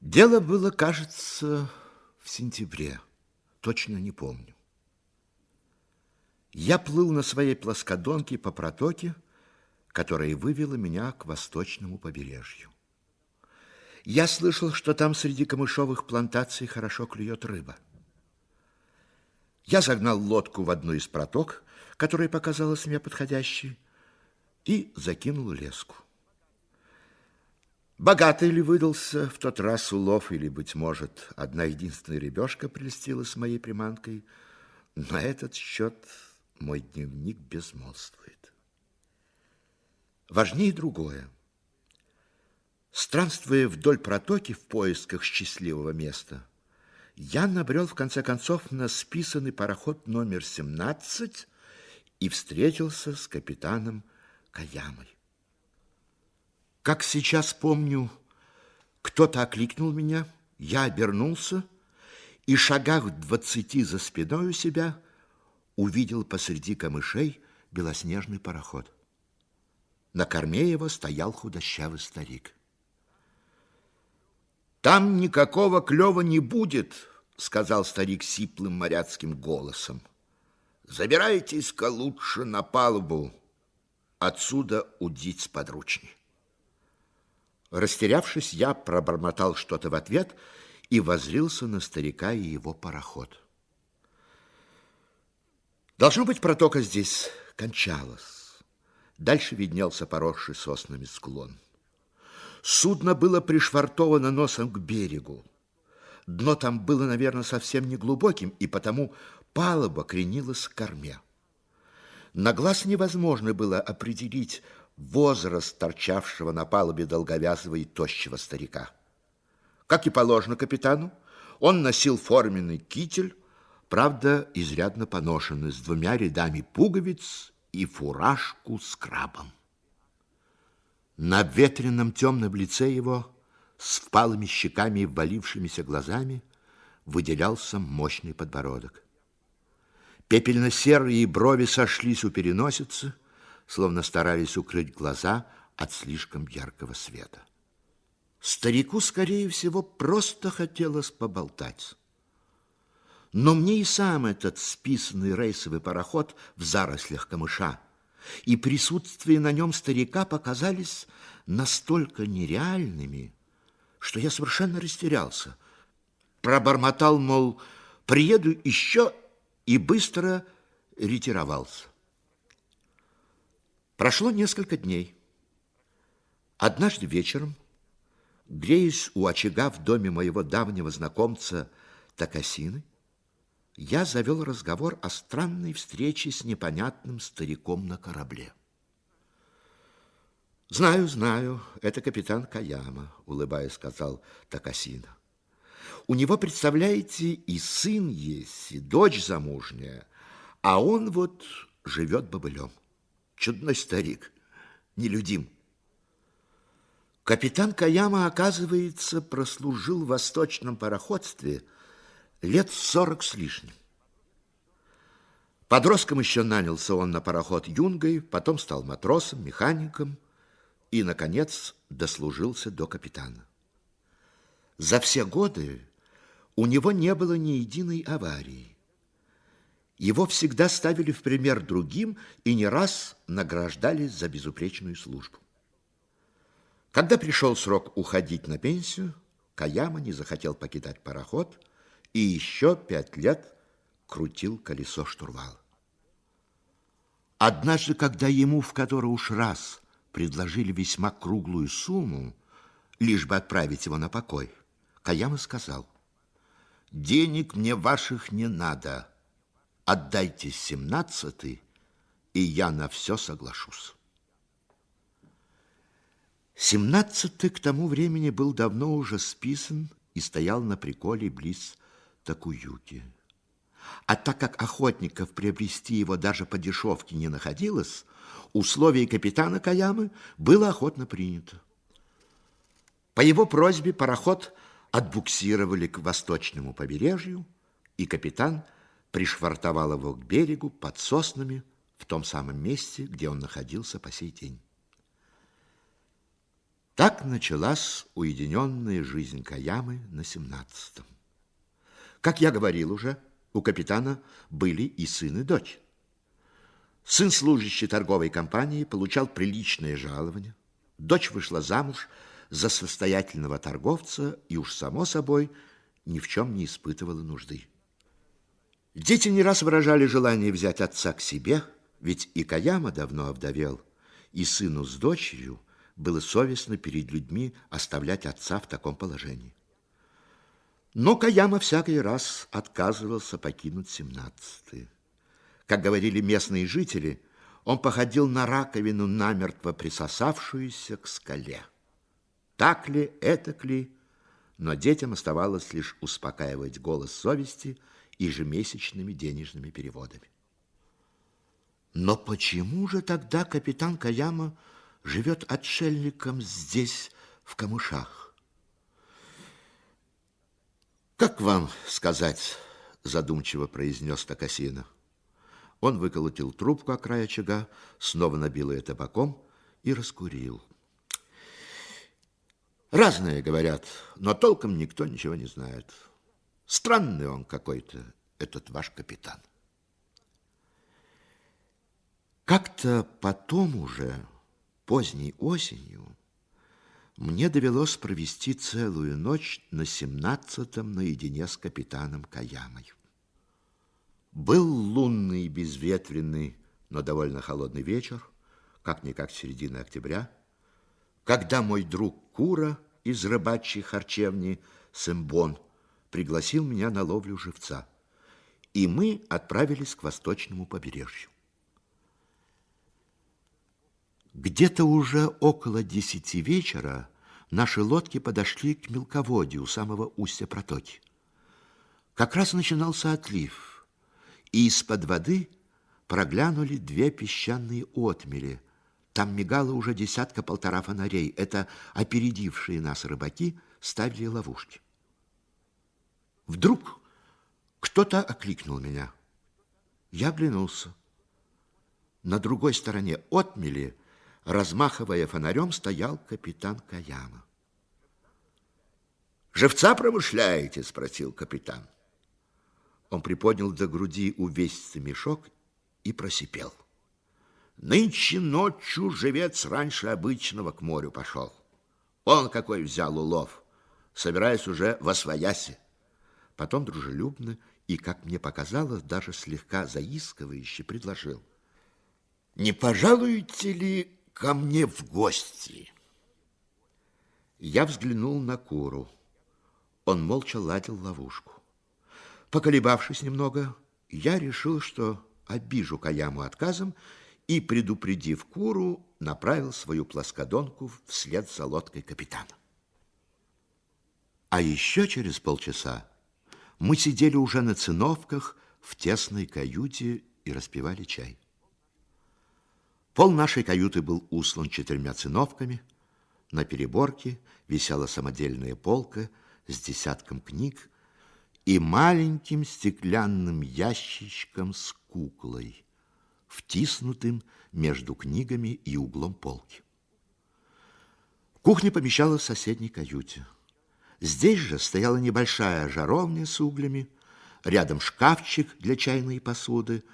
Дело было, кажется, в сентябре. Точно не помню. Я плыл на своей плоскодонке по протоке, которая вывела меня к восточному побережью. Я слышал, что там среди камышовых плантаций хорошо клюет рыба. Я загнал лодку в одну из проток, которая показалась мне подходящей, и закинул леску. Богатый ли выдался в тот раз улов, или, быть может, одна единственная ребешка прелестила с моей приманкой, на этот счет мой дневник безмолвствует. Важнее другое. Странствуя вдоль протоки в поисках счастливого места, я набрел, в конце концов, на списанный пароход номер 17 и встретился с капитаном Каямой. Как сейчас помню, кто-то окликнул меня, я обернулся и, шагах двадцати за спиной у себя, увидел посреди камышей белоснежный пароход. На корме его стоял худощавый старик. «Там никакого клёва не будет», — сказал старик сиплым моряцким голосом. «Забирайтесь-ка лучше на палубу, отсюда удить сподручней». Растерявшись, я пробормотал что-то в ответ и возрился на старика и его пароход. Должно быть, протока здесь кончалась. Дальше виднелся поросший соснами склон. Судно было пришвартовано носом к берегу. Дно там было, наверное, совсем не глубоким, и потому палуба кренилась к корме. На глаз невозможно было определить, возраст торчавшего на палубе долговязого и тощего старика. Как и положено капитану, он носил форменный китель, правда, изрядно поношенный, с двумя рядами пуговиц и фуражку с крабом. На обветренном темном лице его, с впалыми щеками и ввалившимися глазами, выделялся мощный подбородок. Пепельно-серые брови сошлись у переносицы, словно старались укрыть глаза от слишком яркого света. Старику, скорее всего, просто хотелось поболтать. Но мне и сам этот списанный рейсовый пароход в зарослях камыша и присутствие на нем старика показались настолько нереальными, что я совершенно растерялся. Пробормотал, мол, приеду еще и быстро ретировался. Прошло несколько дней. Однажды вечером, греясь у очага в доме моего давнего знакомца Такасины, я завел разговор о странной встрече с непонятным стариком на корабле. «Знаю, знаю, это капитан Каяма», — улыбаясь, сказал Такасина. «У него, представляете, и сын есть, и дочь замужняя, а он вот живет бобылем» чудной старик, нелюдим. Капитан Каяма, оказывается, прослужил в восточном пароходстве лет сорок с лишним. Подростком еще нанялся он на пароход юнгой, потом стал матросом, механиком и, наконец, дослужился до капитана. За все годы у него не было ни единой аварии. Его всегда ставили в пример другим и не раз награждали за безупречную службу. Когда пришел срок уходить на пенсию, Каяма не захотел покидать пароход и еще пять лет крутил колесо штурвала. Однажды, когда ему в который уж раз предложили весьма круглую сумму, лишь бы отправить его на покой, Каяма сказал, «Денег мне ваших не надо, Отдайте семнадцатый, и я на все соглашусь. Семнадцатый к тому времени был давно уже списан и стоял на приколе близ Такуюки. А так как охотников приобрести его даже по дешевке не находилось, условие капитана Каямы было охотно принято. По его просьбе пароход отбуксировали к восточному побережью, и капитан – пришвартовал его к берегу под соснами в том самом месте, где он находился по сей день. Так началась уединенная жизнь Каямы на семнадцатом. Как я говорил уже, у капитана были и сын, и дочь. Сын служащий торговой компании получал приличное жалование. Дочь вышла замуж за состоятельного торговца и уж само собой ни в чем не испытывала нужды. Дети не раз выражали желание взять отца к себе, ведь и Каяма давно овдовел, и сыну с дочерью было совестно перед людьми оставлять отца в таком положении. Но Каяма всякий раз отказывался покинуть семнадцатый. Как говорили местные жители, он походил на раковину, намертво присосавшуюся к скале. Так ли, это ли, но детям оставалось лишь успокаивать голос совести ежемесячными денежными переводами. Но почему же тогда капитан Каяма живет отшельником здесь, в камышах? Как вам сказать, задумчиво произнес Такасина. Он выколотил трубку о край очага, снова набил ее табаком и раскурил. Разные говорят, но толком никто ничего не знает. Странный он какой-то, этот ваш капитан. Как-то потом уже, поздней осенью, мне довелось провести целую ночь на семнадцатом наедине с капитаном Каямой. Был лунный, безветренный, но довольно холодный вечер, как-никак середина октября, когда мой друг Кура из рыбачьей харчевни Сэмбон пригласил меня на ловлю живца, и мы отправились к восточному побережью. Где-то уже около десяти вечера наши лодки подошли к мелководью у самого устья протоки. Как раз начинался отлив – и из-под воды проглянули две песчаные отмели. Там мигало уже десятка-полтора фонарей. Это опередившие нас рыбаки ставили ловушки. Вдруг кто-то окликнул меня. Я оглянулся. На другой стороне отмели, размахивая фонарем, стоял капитан Каяма. «Живца промышляете?» – спросил капитан. Он приподнял до груди увесистый мешок и просипел. Нынче ночью живец раньше обычного к морю пошел. Он какой взял улов, собираясь уже во свояси. Потом дружелюбно и, как мне показалось, даже слегка заискивающе предложил. Не пожалуете ли ко мне в гости? Я взглянул на Куру. Он молча ладил ловушку. Поколебавшись немного, я решил, что обижу Каяму отказом и, предупредив Куру, направил свою плоскодонку вслед за лодкой капитана. А еще через полчаса мы сидели уже на циновках в тесной каюте и распивали чай. Пол нашей каюты был услан четырьмя циновками. На переборке висела самодельная полка с десятком книг, и маленьким стеклянным ящичком с куклой, втиснутым между книгами и углом полки. Кухня помещалась в соседней каюте. Здесь же стояла небольшая жаровня с углями, рядом шкафчик для чайной посуды,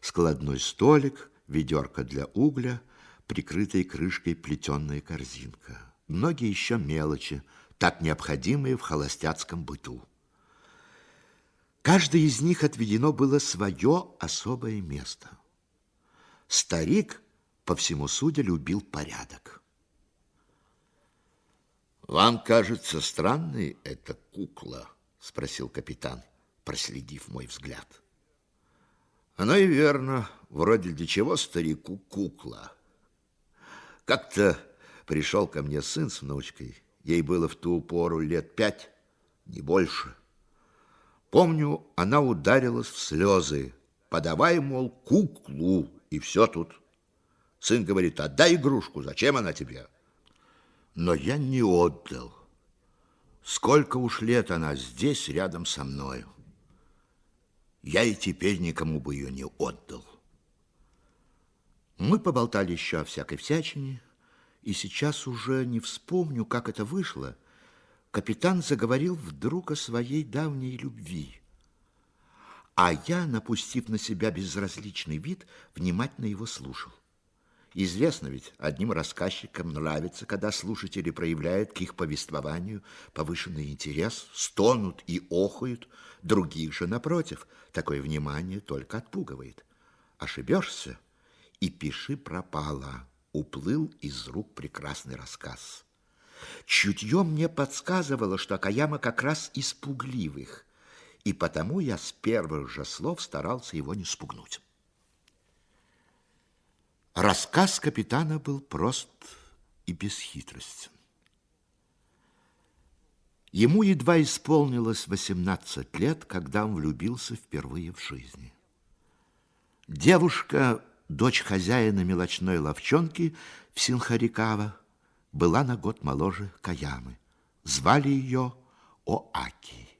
складной столик, ведерко для угля, прикрытой крышкой плетеная корзинка. Многие еще мелочи, так необходимые в холостяцком быту. Каждой из них отведено было свое особое место. Старик, по всему судя, любил порядок. «Вам кажется странной эта кукла?» – спросил капитан, проследив мой взгляд. «Оно и верно. Вроде для чего старику кукла?» Как-то пришел ко мне сын с внучкой. Ей было в ту пору лет пять, не больше. Помню, она ударилась в слезы. Подавай, мол, куклу, и все тут. Сын говорит, отдай игрушку, зачем она тебе? Но я не отдал. Сколько уж лет она здесь, рядом со мною. Я и теперь никому бы ее не отдал. Мы поболтали еще о всякой всячине, и сейчас уже не вспомню, как это вышло, капитан заговорил вдруг о своей давней любви. А я, напустив на себя безразличный вид, внимательно его слушал. Известно ведь, одним рассказчикам нравится, когда слушатели проявляют к их повествованию повышенный интерес, стонут и охают, других же, напротив, такое внимание только отпугивает. Ошибешься, и пиши пропало, уплыл из рук прекрасный рассказ. Чутье мне подсказывало, что Акаяма как раз из пугливых, и потому я с первых же слов старался его не спугнуть. Рассказ капитана был прост и бесхитростен. Ему едва исполнилось 18 лет, когда он влюбился впервые в жизни. Девушка, дочь хозяина мелочной ловчонки в Синхарикава, была на год моложе Каямы. Звали ее Оаки.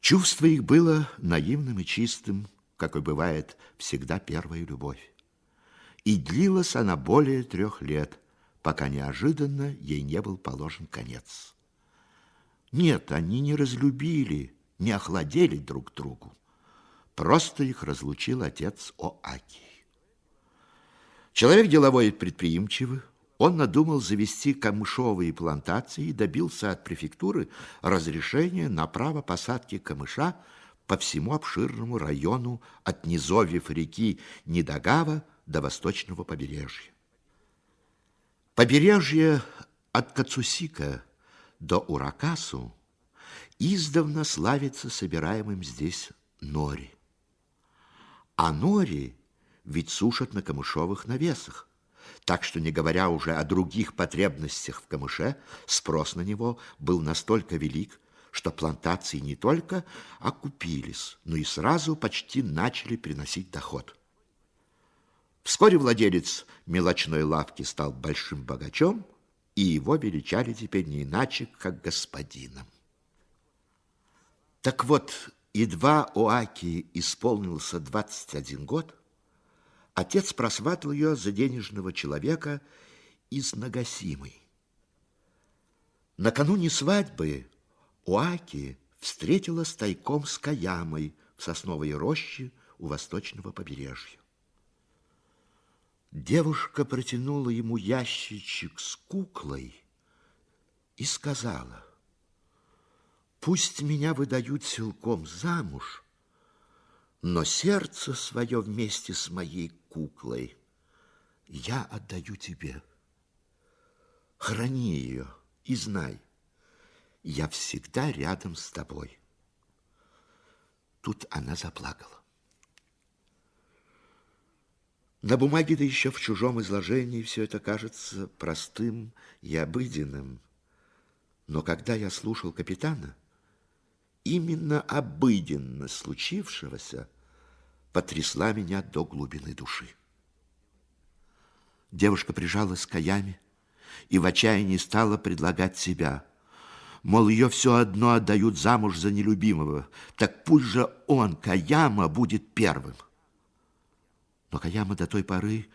Чувство их было наивным и чистым, как и бывает всегда первая любовь и длилась она более трех лет, пока неожиданно ей не был положен конец. Нет, они не разлюбили, не охладели друг другу. Просто их разлучил отец Оаки. Человек деловой и предприимчивый, он надумал завести камышовые плантации и добился от префектуры разрешения на право посадки камыша по всему обширному району от низовьев реки Недогава до восточного побережья. Побережье от Кацусика до Уракасу издавна славится собираемым здесь нори. А нори ведь сушат на камышовых навесах, так что, не говоря уже о других потребностях в камыше, спрос на него был настолько велик, что плантации не только окупились, но и сразу почти начали приносить доход. Вскоре владелец мелочной лавки стал большим богачом, и его величали теперь не иначе, как господином. Так вот, едва Оаки исполнился 21 год, отец просватал ее за денежного человека из Нагасимы. Накануне свадьбы Оаки встретила тайком с Каямой в сосновой роще у восточного побережья. Девушка протянула ему ящичек с куклой и сказала, «Пусть меня выдают силком замуж, но сердце свое вместе с моей куклой я отдаю тебе. Храни ее и знай, я всегда рядом с тобой». Тут она заплакала. На бумаге, да еще в чужом изложении, все это кажется простым и обыденным. Но когда я слушал капитана, именно обыденность случившегося потрясла меня до глубины души. Девушка прижалась к Каяме и в отчаянии стала предлагать себя. Мол, ее все одно отдают замуж за нелюбимого, так пусть же он, Каяма, будет первым. Но Каяма до той поры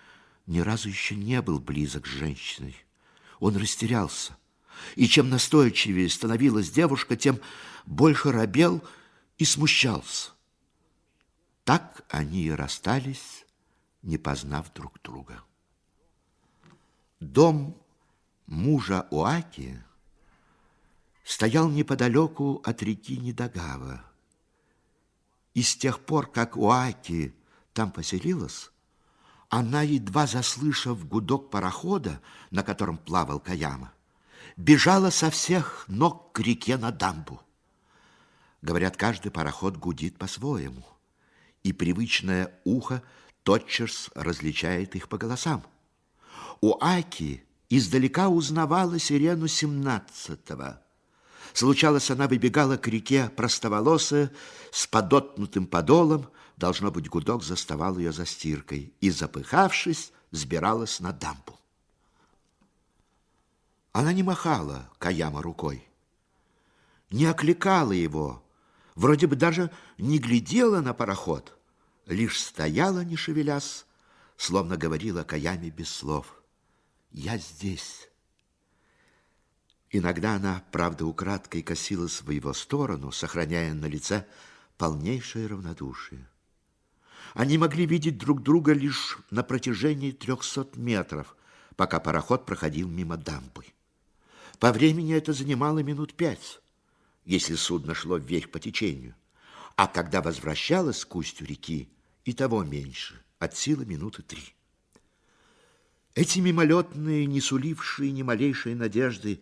ни разу еще не был близок с женщиной. Он растерялся. И чем настойчивее становилась девушка, тем больше робел и смущался. Так они и расстались, не познав друг друга. Дом мужа Уаки стоял неподалеку от реки Недогава. И с тех пор, как Уаки там поселилась, она, едва заслышав гудок парохода, на котором плавал Каяма, бежала со всех ног к реке на дамбу. Говорят, каждый пароход гудит по-своему, и привычное ухо тотчас различает их по голосам. У Аки издалека узнавала сирену семнадцатого. Случалось, она выбегала к реке простоволосая, с подотнутым подолом, Должно быть, гудок заставал ее за стиркой и, запыхавшись, сбиралась на дамбу. Она не махала Каяма рукой, не окликала его, вроде бы даже не глядела на пароход, лишь стояла, не шевелясь, словно говорила Каяме без слов. «Я здесь». Иногда она, правда, украдкой косилась в его сторону, сохраняя на лице полнейшее равнодушие. Они могли видеть друг друга лишь на протяжении трехсот метров, пока пароход проходил мимо дамбы. По времени это занимало минут пять, если судно шло вверх по течению, а когда возвращалось к устью реки, и того меньше, от силы минуты три. Эти мимолетные, не сулившие ни малейшей надежды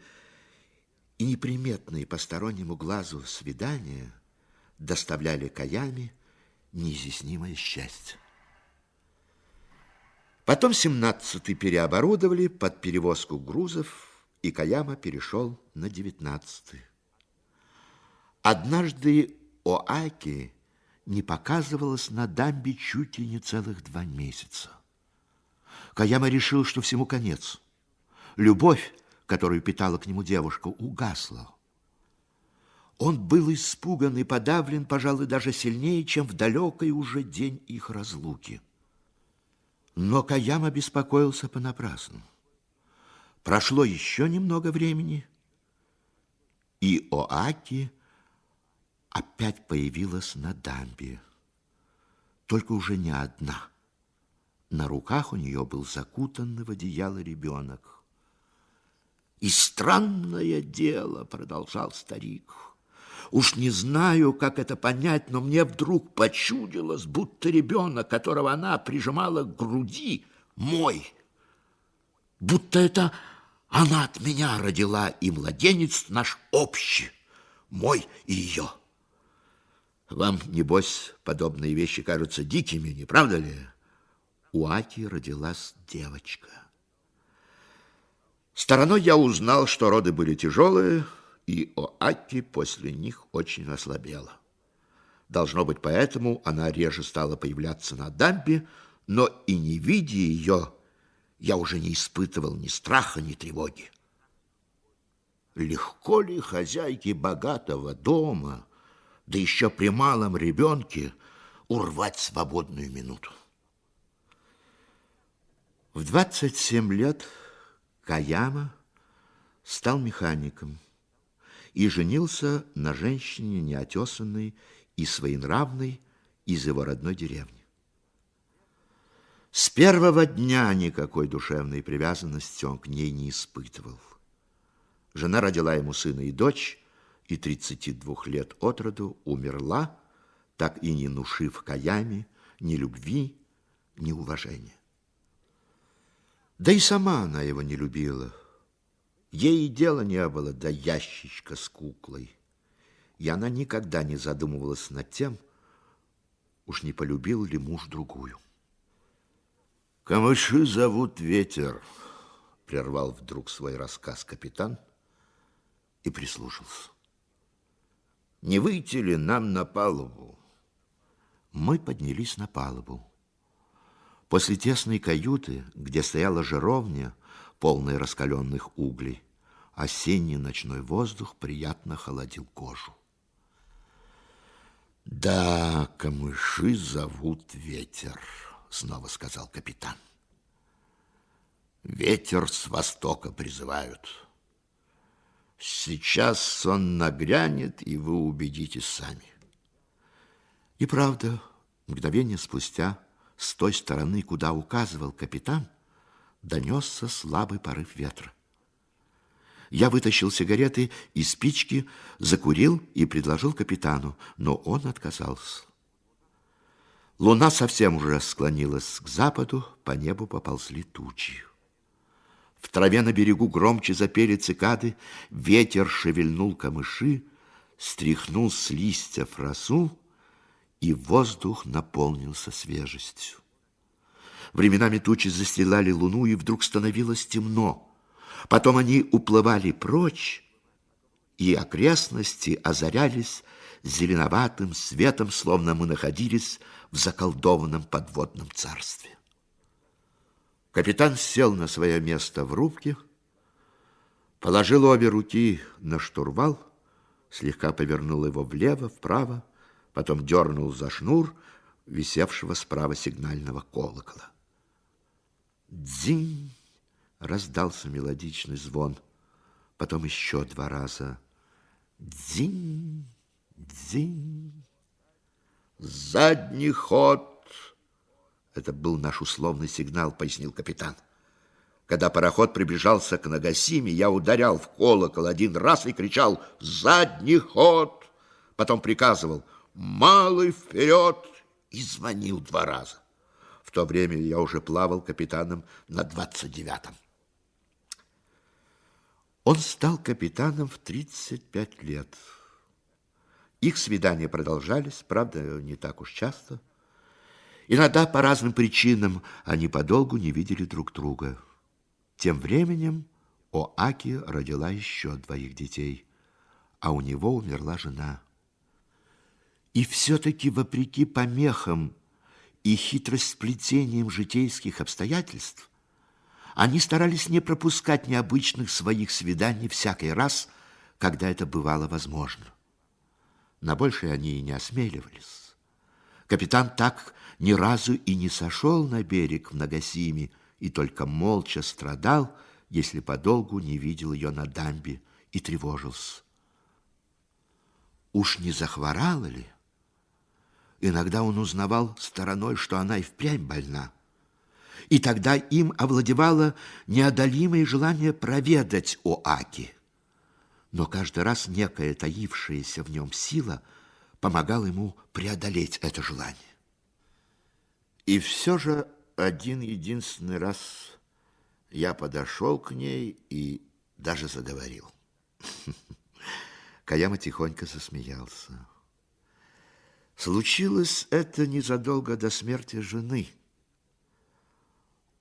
и неприметные постороннему глазу свидания доставляли Каями неизъяснимое счастье. Потом семнадцатый переоборудовали под перевозку грузов, и Каяма перешел на девятнадцатый. Однажды Оаки не показывалась на дамбе чуть ли не целых два месяца. Каяма решил, что всему конец. Любовь, которую питала к нему девушка, угасла. Он был испуган и подавлен, пожалуй, даже сильнее, чем в далекий уже день их разлуки. Но Каяма беспокоился понапрасну. Прошло еще немного времени, и Оаки опять появилась на дамбе, только уже не одна. На руках у нее был закутанный в одеяло ребенок. «И странное дело», — продолжал старик, — Уж не знаю, как это понять, но мне вдруг почудилось, будто ребенок, которого она прижимала к груди, мой. Будто это она от меня родила, и младенец наш общий, мой и ее. Вам, небось, подобные вещи кажутся дикими, не правда ли? У Аки родилась девочка. Стороной я узнал, что роды были тяжелые, и Оаки после них очень ослабела. Должно быть, поэтому она реже стала появляться на дамбе, но и не видя ее, я уже не испытывал ни страха, ни тревоги. Легко ли хозяйке богатого дома, да еще при малом ребенке, урвать свободную минуту? В 27 лет Каяма стал механиком и женился на женщине неотесанной и своенравной из его родной деревни. С первого дня никакой душевной привязанности он к ней не испытывал. Жена родила ему сына и дочь, и 32 лет от роду умерла, так и не нушив Каями ни любви, ни уважения. Да и сама она его не любила, Ей и дела не было до ящичка с куклой. И она никогда не задумывалась над тем, уж не полюбил ли муж другую. «Камыши зовут ветер», — прервал вдруг свой рассказ капитан и прислушался. «Не выйти ли нам на палубу?» Мы поднялись на палубу. После тесной каюты, где стояла жировня, полной раскаленных углей, осенний ночной воздух приятно холодил кожу. «Да, камыши зовут ветер», — снова сказал капитан. «Ветер с востока призывают. Сейчас сон нагрянет, и вы убедитесь сами». И правда, мгновение спустя, с той стороны, куда указывал капитан, — донесся слабый порыв ветра. Я вытащил сигареты и спички, закурил и предложил капитану, но он отказался. Луна совсем уже склонилась к западу, по небу поползли тучи. В траве на берегу громче запели цикады, ветер шевельнул камыши, стряхнул с листьев росу, и воздух наполнился свежестью. Временами тучи застилали луну, и вдруг становилось темно. Потом они уплывали прочь, и окрестности озарялись зеленоватым светом, словно мы находились в заколдованном подводном царстве. Капитан сел на свое место в рубке, положил обе руки на штурвал, слегка повернул его влево, вправо, потом дернул за шнур висевшего справа сигнального колокола. Дзинь! Раздался мелодичный звон, потом еще два раза. Дзинь, дзинь. Задний ход. Это был наш условный сигнал, пояснил капитан. Когда пароход приближался к Нагасиме, я ударял в колокол один раз и кричал «Задний ход!» Потом приказывал «Малый вперед!» и звонил два раза. В то время я уже плавал капитаном на двадцать девятом. Он стал капитаном в 35 лет. Их свидания продолжались, правда, не так уж часто. Иногда по разным причинам они подолгу не видели друг друга. Тем временем Оаки родила еще двоих детей, а у него умерла жена. И все-таки, вопреки помехам и хитросплетениям житейских обстоятельств, они старались не пропускать необычных своих свиданий всякий раз, когда это бывало возможно. На большее они и не осмеливались. Капитан так ни разу и не сошел на берег в Нагасиме, и только молча страдал, если подолгу не видел ее на дамбе и тревожился. Уж не захворала ли? Иногда он узнавал стороной, что она и впрямь больна. И тогда им овладевало неодолимое желание проведать Оаки. Но каждый раз некая таившаяся в нем сила помогала ему преодолеть это желание. И все же один единственный раз я подошел к ней и даже заговорил. Каяма тихонько засмеялся. Случилось это незадолго до смерти жены.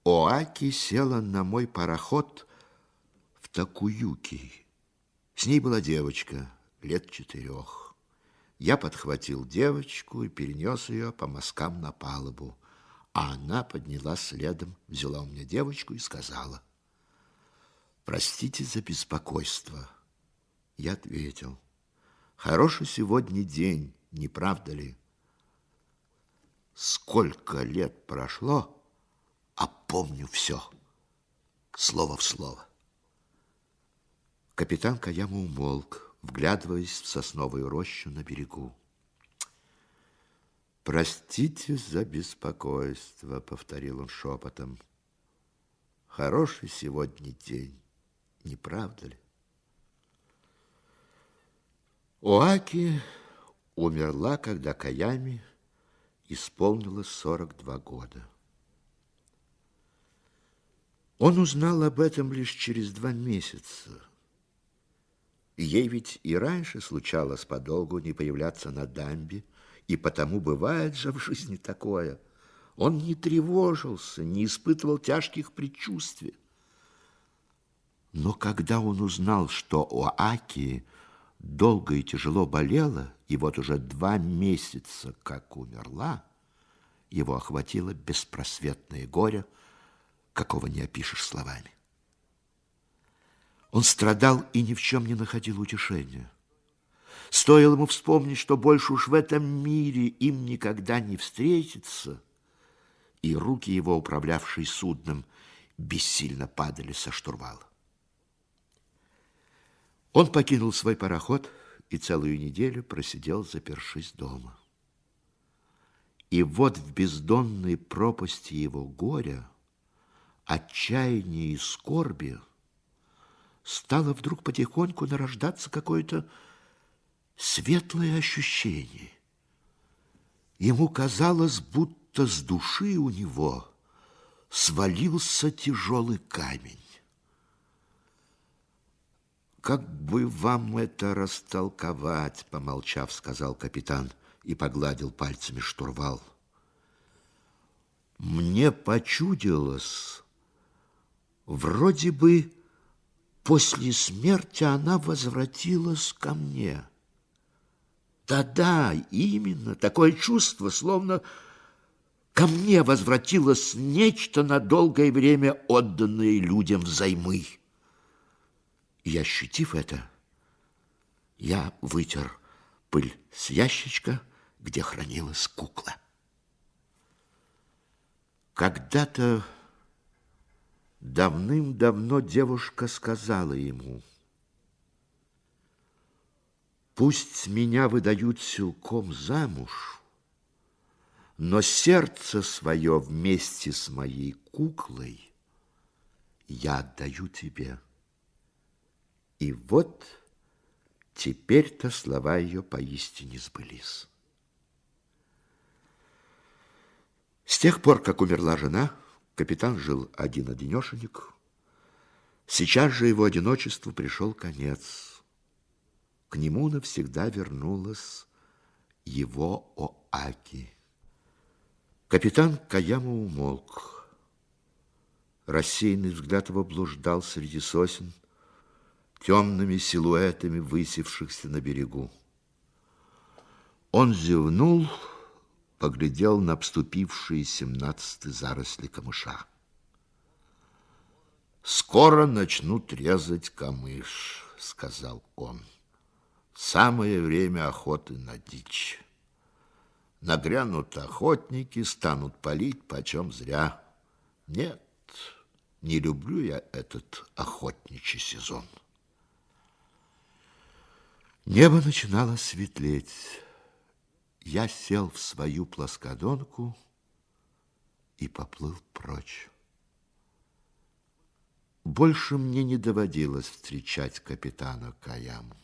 Оаки села на мой пароход в Такуюки. С ней была девочка лет четырех. Я подхватил девочку и перенес ее по мазкам на палубу. А она поднялась следом, взяла у меня девочку и сказала, «Простите за беспокойство». Я ответил, «Хороший сегодня день, не правда ли?» Сколько лет прошло, а помню все, слово в слово. Капитан Каяма умолк, вглядываясь в сосновую рощу на берегу. «Простите за беспокойство», — повторил он шепотом. «Хороший сегодня день, не правда ли?» Оаки умерла, когда Каями исполнилось 42 года. Он узнал об этом лишь через два месяца. Ей ведь и раньше случалось подолгу не появляться на дамбе, и потому бывает же в жизни такое. Он не тревожился, не испытывал тяжких предчувствий. Но когда он узнал, что у Аки долго и тяжело болела, и вот уже два месяца как умерла, его охватило беспросветное горе, какого не опишешь словами. Он страдал и ни в чем не находил утешения. Стоило ему вспомнить, что больше уж в этом мире им никогда не встретиться, и руки его, управлявшие судном, бессильно падали со штурвала. Он покинул свой пароход и целую неделю просидел, запершись дома. И вот в бездонной пропасти его горя, отчаяния и скорби стало вдруг потихоньку нарождаться какое-то светлое ощущение. Ему казалось, будто с души у него свалился тяжелый камень. «Как бы вам это растолковать?» — помолчав, сказал капитан и погладил пальцами штурвал. «Мне почудилось, вроде бы после смерти она возвратилась ко мне». Да-да, именно, такое чувство, словно ко мне возвратилось нечто на долгое время отданное людям взаймы. И ощутив это, я вытер пыль с ящичка, где хранилась кукла. Когда-то Давным-давно девушка сказала ему, «Пусть меня выдают силком замуж, но сердце свое вместе с моей куклой я отдаю тебе». И вот теперь-то слова ее поистине сбылись. С тех пор, как умерла жена, капитан жил один-одинешенек. Сейчас же его одиночеству пришел конец. К нему навсегда вернулась его Оаки. Капитан Каяма умолк. Рассеянный взгляд его блуждал среди сосен, темными силуэтами высевшихся на берегу. Он зевнул, поглядел на обступившие семнадцатый заросли камыша. «Скоро начнут резать камыш», — сказал он. «Самое время охоты на дичь. Нагрянут охотники, станут палить почем зря. Нет, не люблю я этот охотничий сезон». Небо начинало светлеть. Я сел в свою плоскодонку и поплыл прочь. Больше мне не доводилось встречать капитана Каяму.